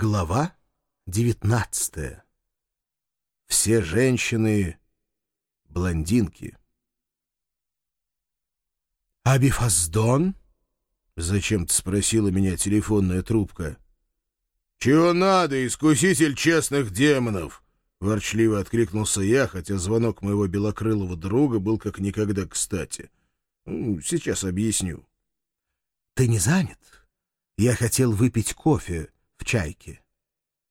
Глава девятнадцатая. Все женщины — блондинки. «Абифаздон?» — зачем-то спросила меня телефонная трубка. «Чего надо, искуситель честных демонов?» — ворчливо откликнулся я, хотя звонок моего белокрылого друга был как никогда кстати. Сейчас объясню. «Ты не занят? Я хотел выпить кофе» в чайке.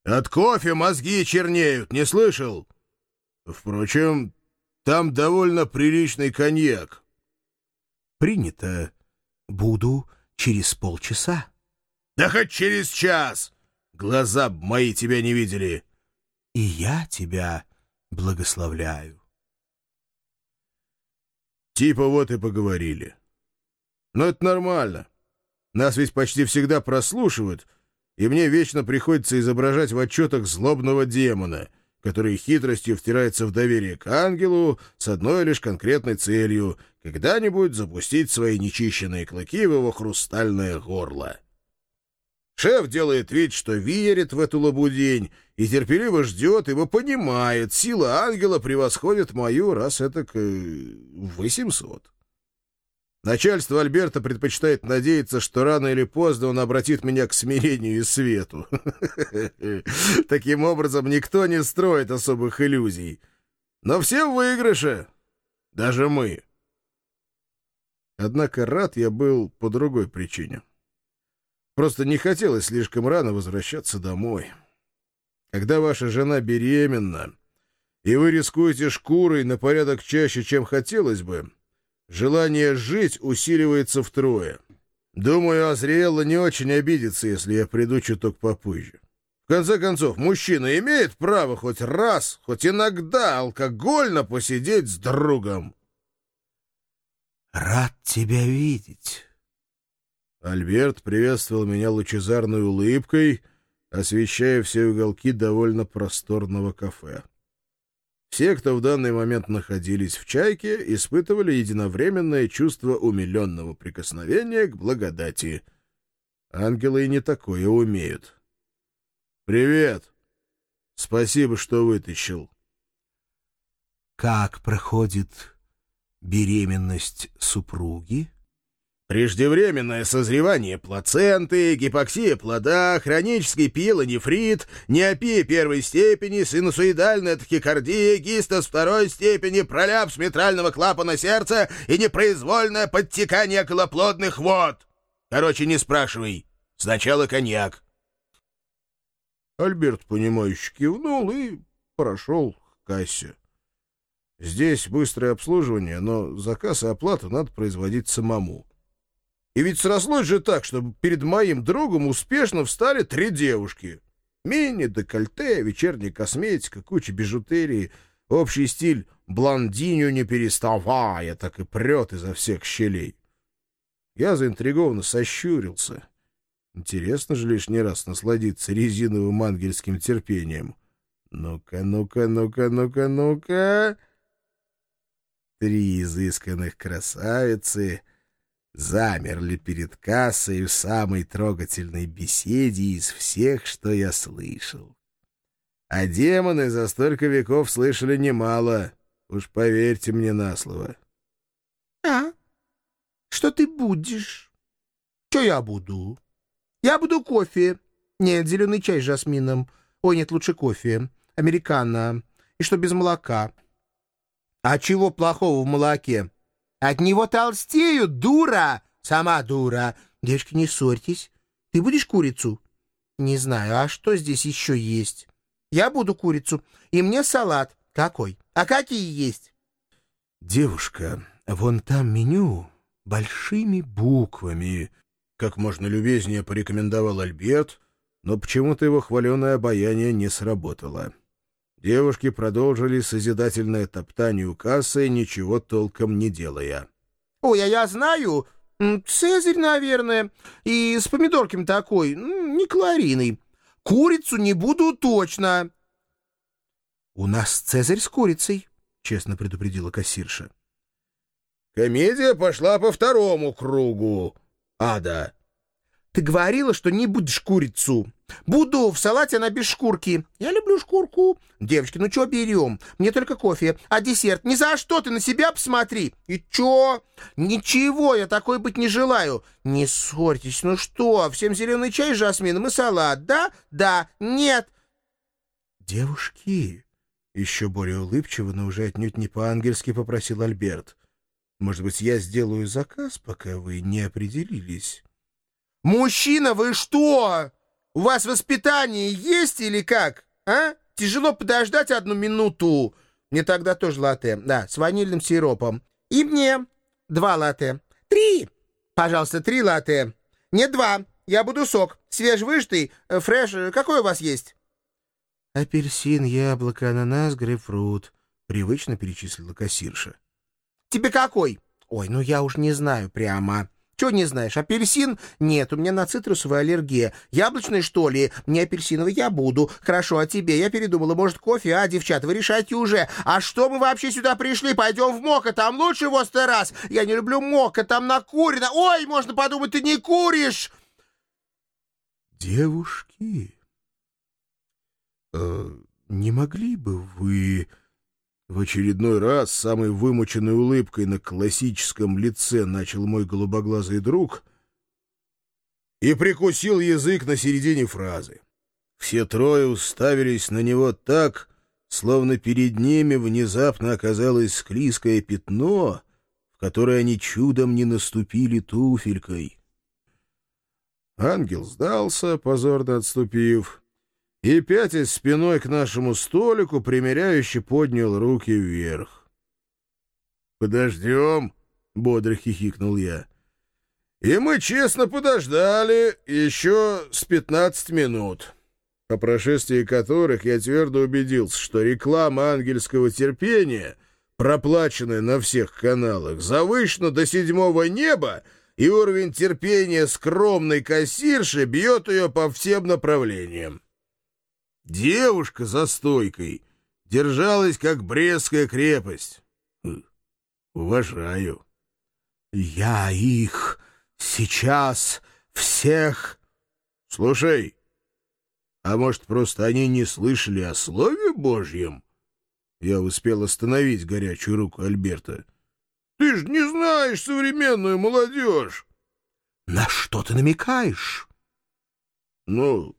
От кофе мозги чернеют, не слышал? Впрочем, там довольно приличный коньяк. Принято. Буду через полчаса. Да хоть через час. Глаза мои тебя не видели. И я тебя благословляю. Типа вот и поговорили. Но это нормально. Нас ведь почти всегда прослушивают — и мне вечно приходится изображать в отчетах злобного демона, который хитростью втирается в доверие к ангелу с одной лишь конкретной целью — когда-нибудь запустить свои нечищенные клыки в его хрустальное горло. Шеф делает вид, что верит в эту лабудень и терпеливо ждет, ибо понимает, сила ангела превосходит мою раз это к восемьсот. Начальство Альберта предпочитает надеяться, что рано или поздно он обратит меня к смирению и свету. Таким образом, никто не строит особых иллюзий. Но все в выигрыше. Даже мы. Однако рад я был по другой причине. Просто не хотелось слишком рано возвращаться домой. Когда ваша жена беременна, и вы рискуете шкурой на порядок чаще, чем хотелось бы, Желание жить усиливается втрое. Думаю, Азриэлла не очень обидится, если я приду чуток попозже. В конце концов, мужчина имеет право хоть раз, хоть иногда алкогольно посидеть с другом. «Рад тебя видеть». Альберт приветствовал меня лучезарной улыбкой, освещая все уголки довольно просторного кафе. Все, кто в данный момент находились в «Чайке», испытывали единовременное чувство умиленного прикосновения к благодати. Ангелы и не такое умеют. «Привет! Спасибо, что вытащил». «Как проходит беременность супруги?» Преждевременное созревание плаценты, гипоксия плода, хронический пилонефрит, неопия первой степени, синусоидальная тахикардия, гистоз второй степени, проляпс митрального клапана сердца и непроизвольное подтекание околоплодных вод. Короче, не спрашивай. Сначала коньяк. Альберт, понимающе кивнул и прошел к кассе. Здесь быстрое обслуживание, но заказ и оплату надо производить самому. И ведь срослось же так, чтобы перед моим другом успешно встали три девушки. Мини, декольте, вечерняя косметика, куча бижутерии, общий стиль блондиню не переставая, так и прет изо всех щелей. Я заинтригованно сощурился. Интересно же лишний раз насладиться резиновым ангельским терпением. Ну-ка, ну-ка, ну-ка, ну-ка, ну-ка. Три изысканных красавицы — замерли перед кассой в самой трогательной беседе из всех, что я слышал. А демоны за столько веков слышали немало, уж поверьте мне на слово. — А? Что ты будешь? — Что я буду? — Я буду кофе. Нет, зеленый чай с жасмином. Ой, нет, лучше кофе. Американо. И что без молока. — А чего плохого в молоке? — от него толстеют, дура! Сама дура. Девочки, не ссорьтесь. Ты будешь курицу? Не знаю, а что здесь еще есть? Я буду курицу. И мне салат. Какой? А какие есть? Девушка, вон там меню большими буквами. Как можно любезнее порекомендовал Альберт, но почему-то его хваленое обаяние не сработало. Девушки продолжили созидательное топтание у кассы, ничего толком не делая. — Ой, а я знаю. Цезарь, наверное. И с помидорками такой, не калорийный. Курицу не буду точно. — У нас Цезарь с курицей, — честно предупредила кассирша. — Комедия пошла по второму кругу. Ада. Ты говорила, что не будешь курицу. Буду в салате она без шкурки. Я люблю шкурку. Девочки, ну что берем? Мне только кофе. А десерт? Ни за что, ты на себя посмотри. И чё? Ничего, я такой быть не желаю. Не ссорьтесь, ну что? Всем зеленый чай с жасмином и салат, да? Да, нет. Девушки, еще более улыбчиво, но уже отнюдь не по-ангельски попросил Альберт. Может быть, я сделаю заказ, пока вы не определились? «Мужчина, вы что? У вас воспитание есть или как? А? Тяжело подождать одну минуту. Мне тогда тоже латте, да, с ванильным сиропом. И мне два латте. Три! Пожалуйста, три латте. Нет, два. Я буду сок. Свежевыжатый, э, фреш. Какой у вас есть?» «Апельсин, яблоко, ананас, грейпфрут», — привычно перечислила кассирша. «Тебе какой?» «Ой, ну я уж не знаю прямо». Чего не знаешь? Апельсин? Нет, у меня на цитрусовая аллергия. Яблочный, что ли? Не апельсиновый я буду. Хорошо, а тебе? Я передумала. Может, кофе? А, девчата, вы решайте уже. А что мы вообще сюда пришли? Пойдем в Мока, там лучше в раз. Я не люблю Мока, там накурено. Ой, можно подумать, ты не куришь. Девушки, э, не могли бы вы... В очередной раз самой вымученной улыбкой на классическом лице начал мой голубоглазый друг и прикусил язык на середине фразы. Все трое уставились на него так, словно перед ними внезапно оказалось склизкое пятно, в которое они чудом не наступили туфелькой. Ангел сдался, позорно отступив, и, пятясь спиной к нашему столику, примеряюще поднял руки вверх. «Подождем», — бодро хихикнул я. И мы честно подождали еще с пятнадцать минут, по прошествии которых я твердо убедился, что реклама ангельского терпения, проплаченная на всех каналах, завышена до седьмого неба, и уровень терпения скромной кассирши бьет ее по всем направлениям. Девушка за стойкой держалась, как Брестская крепость. Хм, уважаю. Я их сейчас всех... Слушай, а может, просто они не слышали о Слове Божьем? Я успел остановить горячую руку Альберта. Ты ж не знаешь современную молодежь. На что ты намекаешь? Ну,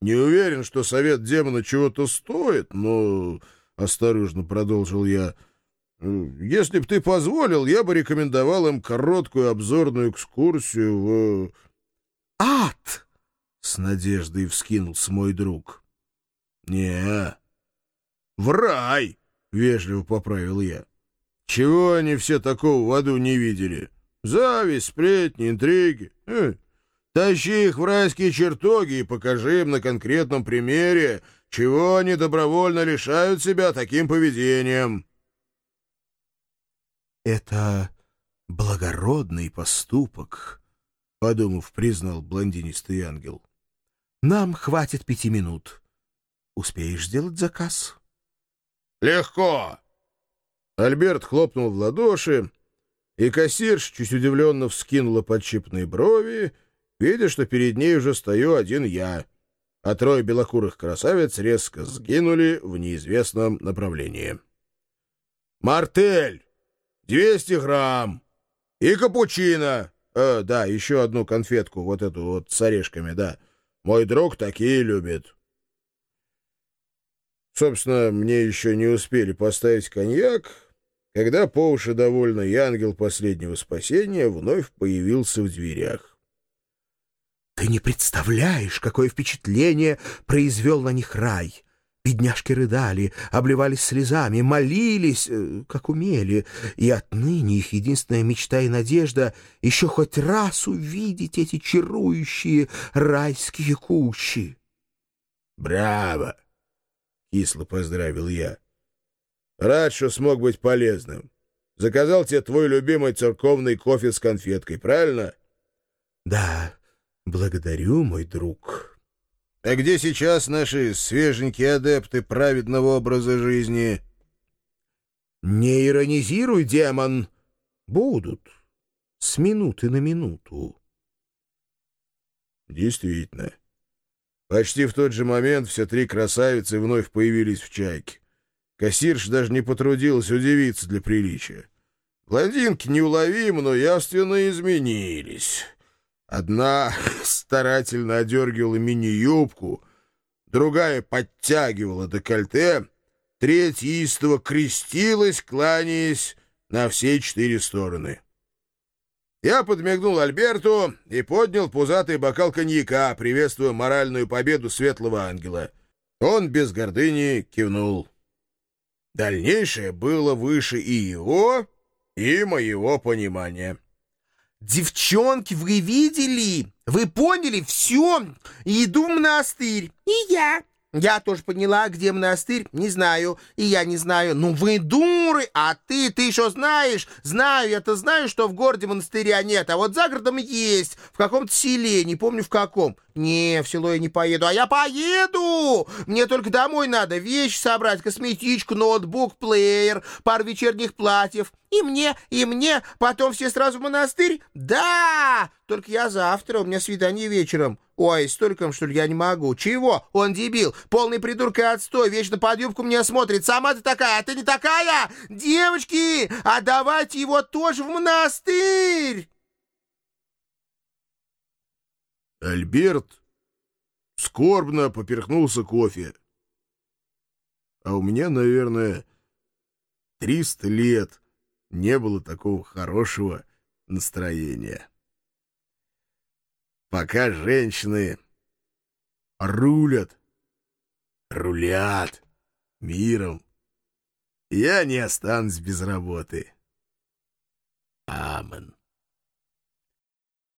не уверен, что совет демона чего-то стоит, но, — осторожно продолжил я, — если б ты позволил, я бы рекомендовал им короткую обзорную экскурсию в... «Ад!» — с надеждой вскинулся мой друг. «Не, в рай!» — вежливо поправил я. «Чего они все такого в аду не видели? Зависть, сплетни, интриги. Э, Тащи их в райские чертоги и покажи им на конкретном примере, чего они добровольно лишают себя таким поведением. Это благородный поступок, — подумав, признал блондинистый ангел. Нам хватит пяти минут. Успеешь сделать заказ? Легко! Альберт хлопнул в ладоши, и кассирш чуть удивленно вскинула подщипные брови, — видя, что перед ней уже стою один я, а трое белокурых красавиц резко сгинули в неизвестном направлении. «Мартель! 200 грамм! И капучино! Э, да, еще одну конфетку, вот эту вот с орешками, да. Мой друг такие любит». Собственно, мне еще не успели поставить коньяк, когда по уши довольный ангел последнего спасения вновь появился в дверях. Ты не представляешь, какое впечатление произвел на них рай. Бедняжки рыдали, обливались слезами, молились, э, как умели, и отныне их единственная мечта и надежда — еще хоть раз увидеть эти чарующие райские кущи. «Браво!» — кисло поздравил я. «Рад, что смог быть полезным. Заказал тебе твой любимый церковный кофе с конфеткой, правильно?» «Да, «Благодарю, мой друг». «А где сейчас наши свеженькие адепты праведного образа жизни?» «Не иронизируй, демон! Будут. С минуты на минуту». Действительно. Почти в тот же момент все три красавицы вновь появились в «Чайке». Кассирш даже не потрудилась удивиться для приличия. Блондинки неуловимо, но явственно изменились. Одна старательно одергивала мини-юбку, другая подтягивала декольте, третья истово крестилась, кланяясь на все четыре стороны. Я подмигнул Альберту и поднял пузатый бокал коньяка, приветствуя моральную победу светлого ангела. Он без гордыни кивнул. Дальнейшее было выше и его, и моего понимания. «Девчонки, вы видели? Вы поняли? Все! Иду в монастырь. И я. Я тоже поняла, где монастырь, не знаю, и я не знаю. Ну вы дуры, а ты, ты еще знаешь? Знаю, я-то знаю, что в городе монастыря нет, а вот за городом есть, в каком-то селе, не помню в каком. Не, в село я не поеду, а я поеду! Мне только домой надо вещи собрать, косметичку, ноутбук, плеер, пару вечерних платьев. И мне, и мне, потом все сразу в монастырь? Да! Только я завтра, у меня свидание вечером. Ой, столько, что ли, я не могу. Чего? Он дебил. Полный придурок и отстой. Вечно под юбку мне смотрит. Сама ты такая, а ты не такая. Девочки, а давайте его тоже в монастырь. Альберт скорбно поперхнулся кофе. А у меня, наверное, триста лет не было такого хорошего настроения пока женщины рулят, рулят миром, я не останусь без работы. Амен.